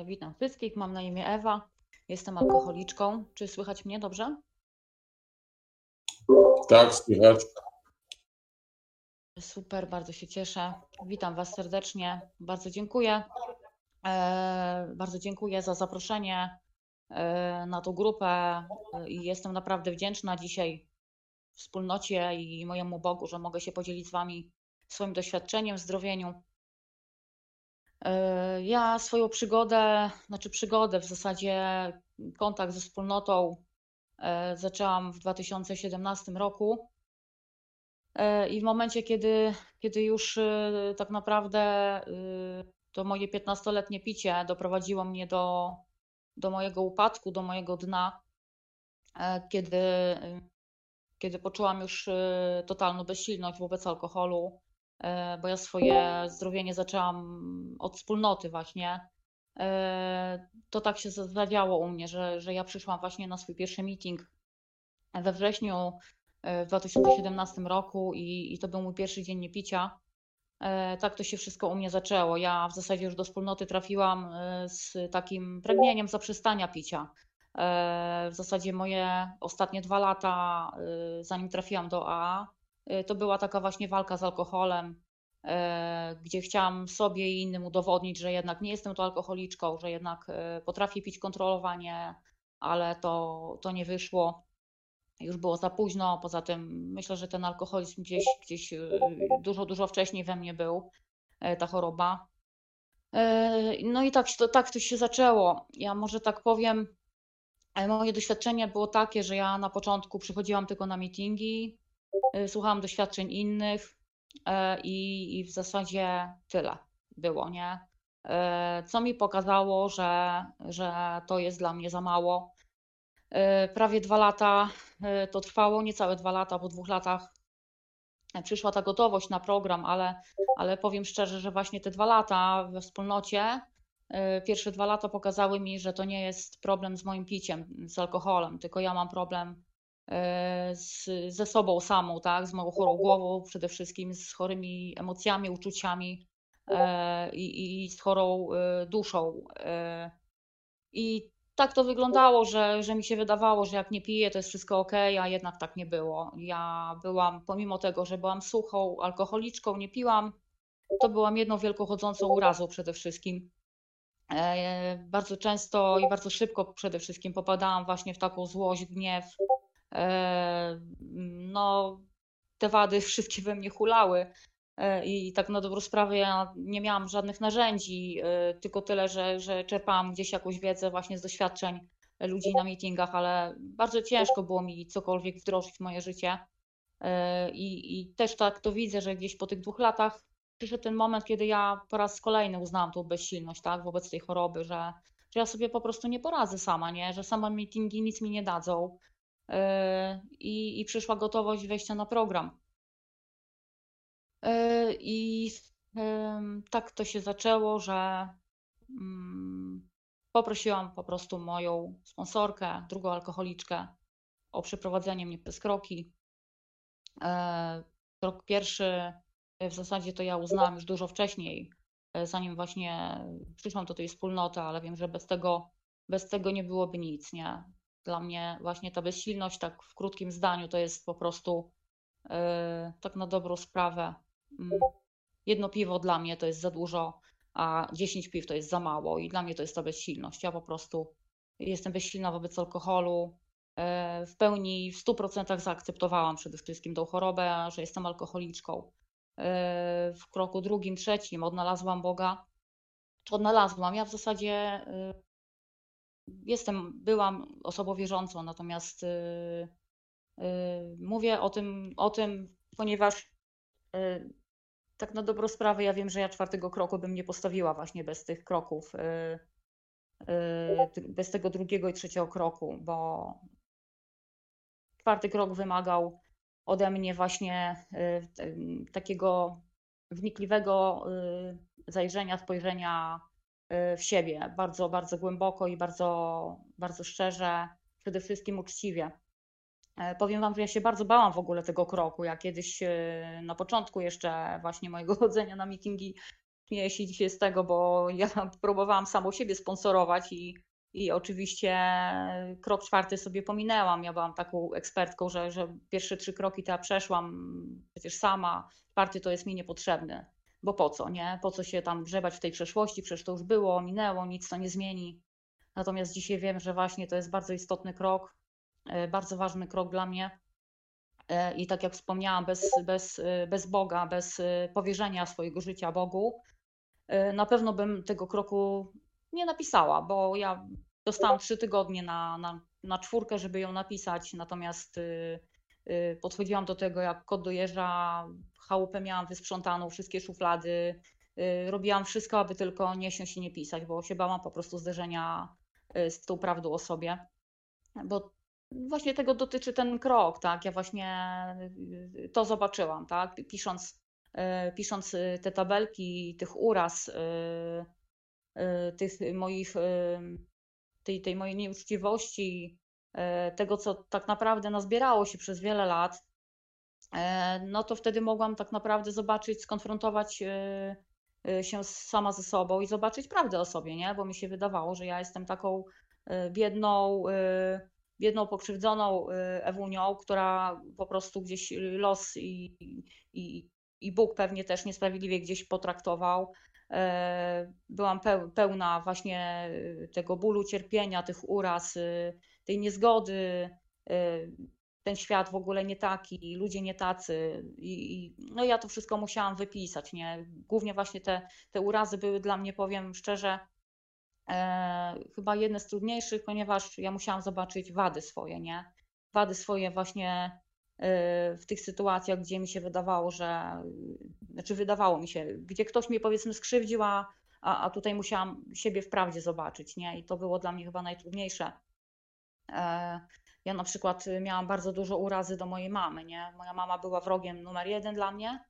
E, Witam wszystkich, mam na imię Ewa, jestem alkoholiczką. Czy słychać mnie dobrze? Tak, słychać. Super, bardzo się cieszę. Witam Was serdecznie, bardzo dziękuję. E, Bardzo dziękuję za zaproszenie e, na tą grupę i jestem naprawdę wdzięczna dzisiaj wspólnocie i mojemu Bogu, że mogę się podzielić z Wami swoim doświadczeniem w zdrowieniu. E, Ja swoją przygodę, znaczy przygodę, w zasadzie kontakt ze wspólnotą e, zaczęłam w 2017 roku. E, I w momencie, kiedy, kiedy już tak naprawdę to moje 15-letnie picie doprowadziło mnie do, do mojego upadku, do mojego dna, kiedy, kiedy poczułam już totalną bezsilność wobec alkoholu, bo ja swoje zdrowienie zaczęłam od wspólnoty właśnie. E, To tak się zadziało u mnie, że, że ja przyszłam właśnie na swój pierwszy meeting we wrześniu e, w 2017 roku i, i to był mój pierwszy dzień niepicia. E, Tak to się wszystko u mnie zaczęło. Ja w zasadzie już do wspólnoty trafiłam e, z takim pragnieniem zaprzestania picia. E, W zasadzie moje ostatnie dwa lata, e, zanim trafiłam do AA, e, to była taka właśnie walka z alkoholem, e, gdzie chciałam sobie i innym udowodnić, że jednak nie jestem tu alkoholiczką, że jednak e, potrafię pić kontrolowanie, ale to, to nie wyszło już było za późno. Poza tym myślę, że ten alkoholizm gdzieś, gdzieś dużo, dużo wcześniej we mnie był, e, ta choroba. E, No i tak, to, tak to się zaczęło. Ja może tak powiem, e, moje doświadczenie było takie, że ja na początku przychodziłam tylko na meetingi, e, słuchałam doświadczeń innych e, i, i w zasadzie tyle było, nie? E, Co mi pokazało, że, że to jest dla mnie za mało. Prawie dwa lata to trwało, niecałe dwa lata, po dwóch latach e, przyszła ta gotowość na program, ale, ale powiem szczerze, że właśnie te dwa lata we wspólnocie, pierwsze dwa lata pokazały mi, że to nie jest problem z moim piciem, z alkoholem, tylko ja mam problem z, ze sobą samą, tak, z moją chorą głową, przede wszystkim z chorymi emocjami, uczuciami e, i, i z chorą e, duszą. e, I tak to wyglądało, że, że mi się wydawało, że jak nie piję, to jest wszystko ok, a jednak tak nie było. Ja byłam, pomimo tego, że byłam suchą alkoholiczką, nie piłam, to byłam jedną wielką chodzącą urazą przede wszystkim. E, Bardzo często i bardzo szybko przede wszystkim popadałam właśnie w taką złość, gniew. No, te wady wszystkie we mnie hulały. E, I tak na dobrą sprawę ja nie miałam żadnych narzędzi, e, tylko tyle, że, że czerpałam gdzieś jakąś wiedzę właśnie z doświadczeń ludzi na meetingach, ale bardzo ciężko było mi cokolwiek wdrożyć w moje życie. E, I, I też tak to widzę, że gdzieś po tych dwóch latach przyszedł ten moment, kiedy ja po raz kolejny uznałam tą bezsilność, tak, wobec tej choroby, że, że ja sobie po prostu nie poradzę sama, nie, że sama meetingi nic mi nie dadzą. I, i przyszła gotowość wejścia na program. E, I tak to się zaczęło, że mm, poprosiłam po prostu moją sponsorkę, drugą alkoholiczkę, o przeprowadzenie mnie przez kroki. E, Krok pierwszy e, w zasadzie to ja uznałam już dużo wcześniej, zanim właśnie przyszłam do tej wspólnoty, ale wiem, że bez tego, bez tego nie byłoby nic, nie? Dla mnie właśnie ta bezsilność, tak w krótkim zdaniu, to jest po prostu e, tak na dobrą sprawę. mm, Jedno piwo dla mnie to jest za dużo, a 10 piw to jest za mało i dla mnie to jest ta bezsilność. Ja po prostu jestem bezsilna wobec alkoholu. E, W pełni, w 100% zaakceptowałam przede wszystkim tą chorobę, że jestem alkoholiczką. E, W kroku drugim, trzecim odnalazłam Boga. Czy odnalazłam? Ja w zasadzie jestem, byłam osobą wierzącą, natomiast e, e, mówię o tym, o tym, ponieważ e, tak na dobrą sprawę ja wiem, że ja czwartego kroku bym nie postawiła właśnie bez tych kroków, bez tego drugiego i trzeciego kroku, bo czwarty krok wymagał ode mnie właśnie y, takiego wnikliwego y, zajrzenia, spojrzenia y, w siebie, bardzo, bardzo głęboko i bardzo, bardzo szczerze, przede wszystkim uczciwie. E, Powiem Wam, że ja się bardzo bałam w ogóle tego kroku. Ja kiedyś e, na początku jeszcze właśnie mojego chodzenia na meetingi śmieję się dzisiaj z tego, bo ja próbowałam samą siebie sponsorować i, i oczywiście krok czwarty sobie pominęłam. Ja byłam taką ekspertką, że, że pierwsze trzy kroki to ja przeszłam przecież sama. Czwarty to jest mi niepotrzebny, bo po co, nie? Po co się tam grzebać w tej przeszłości? Przecież to już było, minęło, nic to nie zmieni. Natomiast dzisiaj wiem, że właśnie to jest bardzo istotny krok, e, bardzo ważny krok dla mnie. E, I tak jak wspomniałam, bez, bez, e, bez Boga, bez powierzenia swojego życia Bogu, na pewno bym tego kroku nie napisała, bo ja dostałam trzy tygodnie na, na, na czwórkę, żeby ją napisać, natomiast podchodziłam do tego jak kot dojeżdża, chałupę miałam wysprzątaną, wszystkie szuflady, robiłam wszystko, aby tylko nie siąść i nie pisać, bo się bałam po prostu zderzenia Y, z tą prawdą o sobie. Bo właśnie tego dotyczy ten krok, tak? Ja właśnie y, to zobaczyłam, tak? Pisząc, y, pisząc te tabelki tych uraz, tych moich, tej, tej mojej nieuczciwości, tego, co tak naprawdę nazbierało się przez wiele lat, no to wtedy mogłam tak naprawdę zobaczyć, skonfrontować Y, się sama ze sobą i zobaczyć prawdę o sobie, nie? Bo mi się wydawało, że ja jestem taką biedną, biedną, pokrzywdzoną Ewunią, która po prostu gdzieś los i, i, i Bóg pewnie też niesprawiedliwie gdzieś potraktował. Byłam pełna właśnie tego bólu, cierpienia, tych uraz, tej niezgody, ten świat w ogóle nie taki, ludzie nie tacy. I, i, no ja to wszystko musiałam wypisać, nie? Głównie właśnie te, te urazy były dla mnie, powiem szczerze, e, chyba jedne z trudniejszych, ponieważ ja musiałam zobaczyć wady swoje, nie? Wady swoje właśnie e, w tych sytuacjach, gdzie mi się wydawało, że, znaczy wydawało mi się, gdzie ktoś mnie powiedzmy skrzywdził, a, a tutaj musiałam siebie w prawdzie zobaczyć, nie? I to było dla mnie chyba najtrudniejsze. Ja na przykład y, miałam bardzo dużo urazy do mojej mamy, nie? Moja mama była wrogiem numer jeden dla mnie.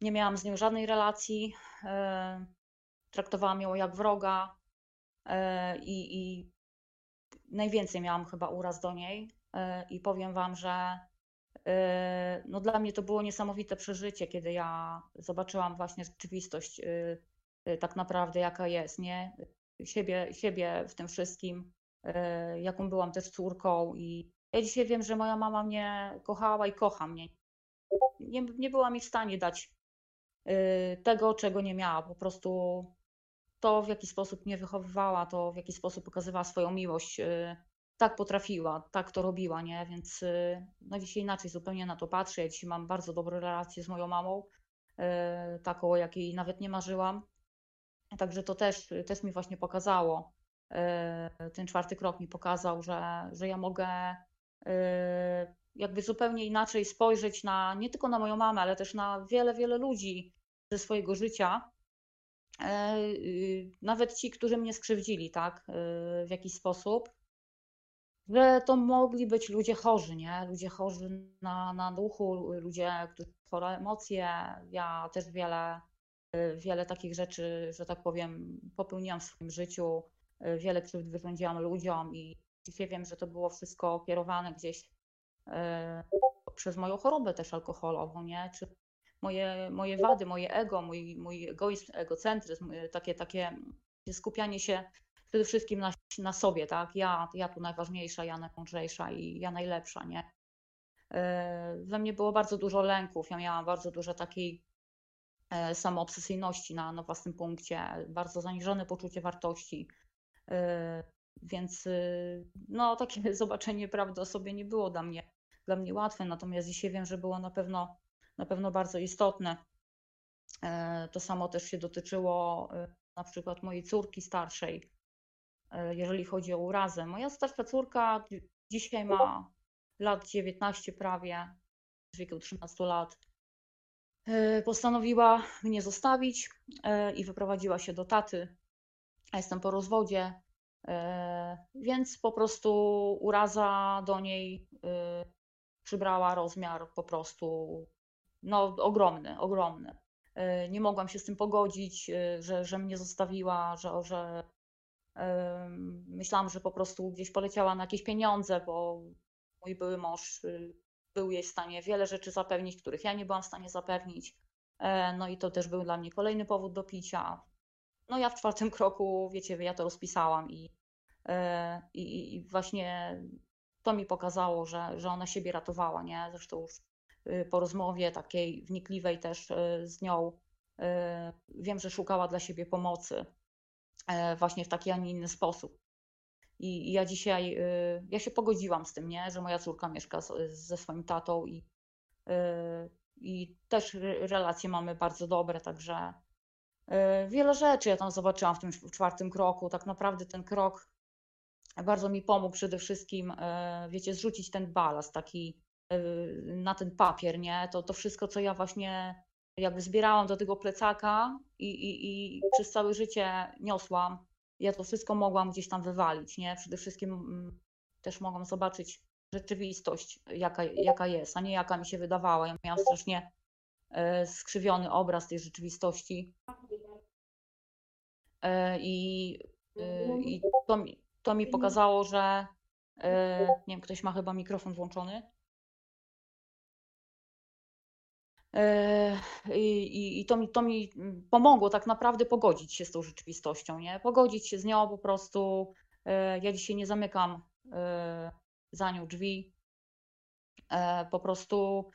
Nie miałam z nią żadnej relacji. E, traktowałam ją jak wroga e, i, i najwięcej miałam chyba uraz do niej. I powiem Wam, że no dla mnie to było niesamowite przeżycie, kiedy ja zobaczyłam właśnie rzeczywistość tak naprawdę jaka jest, nie? Siebie, siebie w tym wszystkim jaką byłam też córką i ja dzisiaj wiem, że moja mama mnie kochała i kocha mnie. Nie, nie była mi w stanie dać e, tego, czego nie miała. Po prostu to, w jaki sposób mnie wychowywała, to w jaki sposób pokazywała swoją miłość, e, tak potrafiła, tak to robiła, nie? Więc no dzisiaj inaczej zupełnie na to patrzę. Ja dzisiaj mam bardzo dobre relacje z moją mamą, taką, jakiej nawet nie marzyłam. Także to też, też mi właśnie pokazało, E, ten czwarty krok mi pokazał, że, że ja mogę e, jakby zupełnie inaczej spojrzeć na nie tylko na moją mamę, ale też na wiele, wiele ludzi ze swojego życia. E, y, nawet ci, którzy mnie skrzywdzili, tak, w jakiś sposób, że to mogli być ludzie chorzy, nie? Ludzie chorzy na, na duchu, ludzie, którzy chore emocje. Ja też wiele, wiele takich rzeczy, że tak powiem, popełniłam w swoim życiu E, wiele krzywd wyrządziłam ludziom i dzisiaj wiem, że to było wszystko kierowane gdzieś e, przez moją chorobę też alkoholową, nie? Czy moje, moje wady, moje ego, mój, mój egoizm, egocentryzm, e, takie, takie skupianie się przede wszystkim na, na sobie, tak? Ja, ja tu najważniejsza, ja najmądrzejsza i ja najlepsza, nie? We mnie było bardzo dużo lęków, ja miałam bardzo dużo takiej samoobsesyjności na, na własnym punkcie, bardzo zaniżone poczucie wartości, więc y, no, takie zobaczenie prawdy o sobie nie było dla mnie, dla mnie łatwe, natomiast dzisiaj wiem, że było na pewno, na pewno bardzo istotne. E, to samo też się dotyczyło y, na przykład mojej córki starszej, e, jeżeli chodzi o urazę. Moja starsza córka dzisiaj ma lat 19 prawie, w wieku 13 lat. Postanowiła mnie zostawić i wyprowadziła się do taty a jestem po rozwodzie, e, więc po prostu uraza do niej e, przybrała rozmiar po prostu no, ogromny, ogromny. E, nie mogłam się z tym pogodzić, że, że mnie zostawiła, że, że myślałam, że po prostu gdzieś poleciała na jakieś pieniądze, bo mój były mąż był jej w stanie wiele rzeczy zapewnić, których ja nie byłam w stanie zapewnić. No i to też był dla mnie kolejny powód do picia. No ja w czwartym kroku, wiecie, ja to rozpisałam i, e, i, i właśnie to mi pokazało, że, że ona siebie ratowała, nie? Zresztą już y, po rozmowie takiej wnikliwej też y, z nią y, wiem, że szukała dla siebie pomocy e, właśnie w taki, a nie inny sposób. I, i ja dzisiaj, ja się pogodziłam z tym, nie? Że moja córka mieszka ze swoim tatą i, i też re- relacje mamy bardzo dobre, także wiele rzeczy ja tam zobaczyłam w tym czwartym kroku. Tak naprawdę ten krok bardzo mi pomógł przede wszystkim, e, wiecie, zrzucić ten balast taki e, na ten papier, nie? To, to wszystko, co ja właśnie jakby zbierałam do tego plecaka i, i, i przez całe życie niosłam, ja to wszystko mogłam gdzieś tam wywalić, nie? Przede wszystkim mm, też mogłam zobaczyć rzeczywistość, jaka, jaka jest, a nie jaka mi się wydawała. Ja miałam strasznie skrzywiony obraz tej rzeczywistości. E, I, e, i to, mi, to mi pokazało, że e, nie wiem, ktoś ma chyba mikrofon włączony. I, i, i to, mi, to mi mm, pomogło tak naprawdę pogodzić się z tą rzeczywistością, nie? Pogodzić się z nią po prostu. Ja dzisiaj nie zamykam za nią drzwi. Po prostu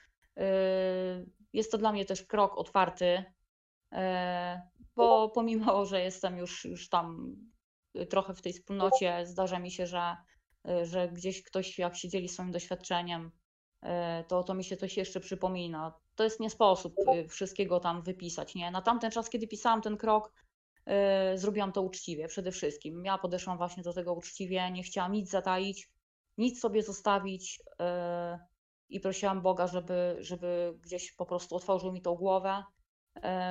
jest to dla mnie też krok otwarty, bo pomimo, że jestem już, już tam trochę w tej wspólnocie, zdarza mi się, że, e, że gdzieś ktoś, jak się dzieli swoim doświadczeniem, e, to, to mi się coś jeszcze przypomina. To jest nie sposób e, wszystkiego tam wypisać, nie? Na tamten czas, kiedy pisałam ten krok, e, zrobiłam to uczciwie przede wszystkim. Ja podeszłam właśnie do tego uczciwie, nie chciałam nic zataić, nic sobie zostawić e, i prosiłam Boga, żeby, żeby gdzieś po prostu otworzył mi tą głowę, e,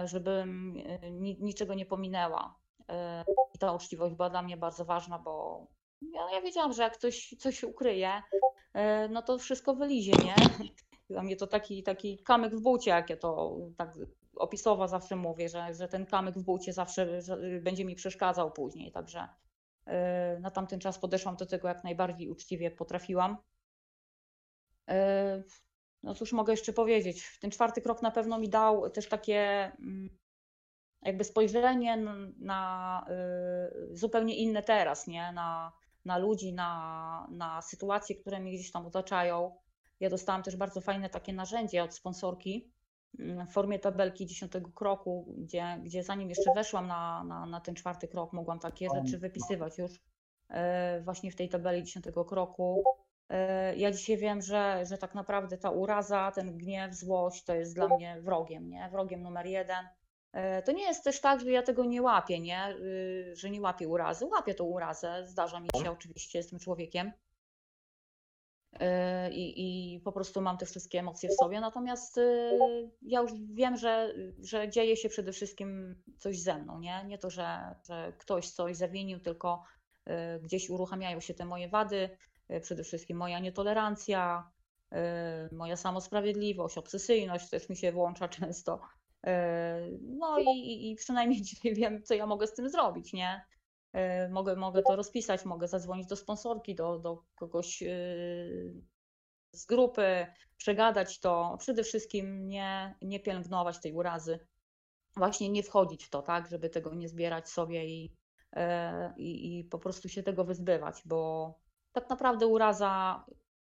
żebym e, ni- niczego nie pominęła. E, I ta uczciwość była dla mnie bardzo ważna, bo ja, ja wiedziałam, że jak ktoś coś ukryje, e, no to wszystko wylizie, nie? Dla mnie to taki, taki kamyk w bucie, jak ja to tak opisowo zawsze mówię, że, że ten kamyk w bucie zawsze będzie mi przeszkadzał później. Także e, na tamten czas podeszłam do tego jak najbardziej uczciwie potrafiłam. No cóż mogę jeszcze powiedzieć? Ten czwarty krok na pewno mi dał też takie mm, jakby spojrzenie na y, zupełnie inne teraz, nie? Na, na ludzi, na, na sytuacje, które mnie gdzieś tam otaczają. Ja dostałam też bardzo fajne takie narzędzie od sponsorki mm, w formie tabelki dziesiątego kroku, gdzie, gdzie zanim jeszcze weszłam na, na, na ten czwarty krok, mogłam takie rzeczy wypisywać już e, właśnie w tej tabeli dziesiątego kroku. E, Ja dzisiaj wiem, że, że tak naprawdę ta uraza, ten gniew, złość to jest dla mnie wrogiem, nie? Wrogiem numer jeden. E, To nie jest też tak, że ja tego nie łapię, nie? Y, Że nie łapię urazy. Łapię tą urazę, zdarza mi się oczywiście, jestem człowiekiem. I, I po prostu mam te wszystkie emocje w sobie. Natomiast ja już wiem, że, że dzieje się przede wszystkim coś ze mną, nie? Nie to, że, że ktoś coś zawinił, tylko gdzieś uruchamiają się te moje wady, przede wszystkim moja nietolerancja, y, moja samosprawiedliwość, obsesyjność też mi się włącza często. E, No i, i- przynajmniej dzisiaj wiem, co ja mogę z tym zrobić, nie? E, Mogę, mogę to rozpisać, mogę zadzwonić do sponsorki, do, do kogoś e, z grupy, przegadać to. Przede wszystkim nie, nie pielęgnować tej urazy, właśnie nie wchodzić w to, tak, żeby tego nie zbierać sobie i, e, i, i po prostu się tego wyzbywać, bo tak naprawdę uraza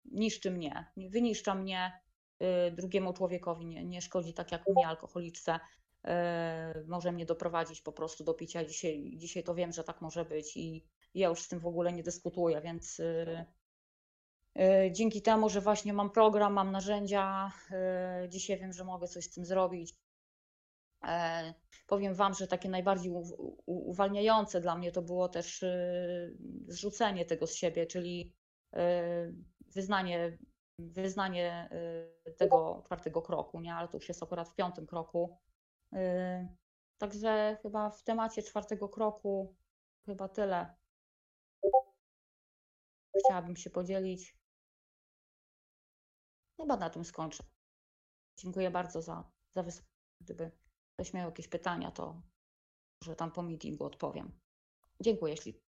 niszczy mnie, wyniszcza mnie, y, drugiemu człowiekowi nie, nie szkodzi tak jak mnie, alkoholiczce. y, Może mnie doprowadzić po prostu do picia. Dzisiaj, dzisiaj to wiem, że tak może być i ja już z tym w ogóle nie dyskutuję, więc y, dzięki temu, że właśnie mam program, mam narzędzia, dzisiaj wiem, że mogę coś z tym zrobić. E, Powiem Wam, że takie najbardziej uwalniające dla mnie to było też y, zrzucenie tego z siebie, czyli y, wyznanie, wyznanie tego czwartego kroku, nie? Ale to już jest akurat w piątym kroku. Także chyba w temacie czwartego kroku chyba tyle. Chciałabym się podzielić. Chyba na tym skończę. Dziękuję bardzo za, za wysłuchanie. Ktoś miał jakieś pytania, to może tam po meetingu odpowiem. Dziękuję ślicznie.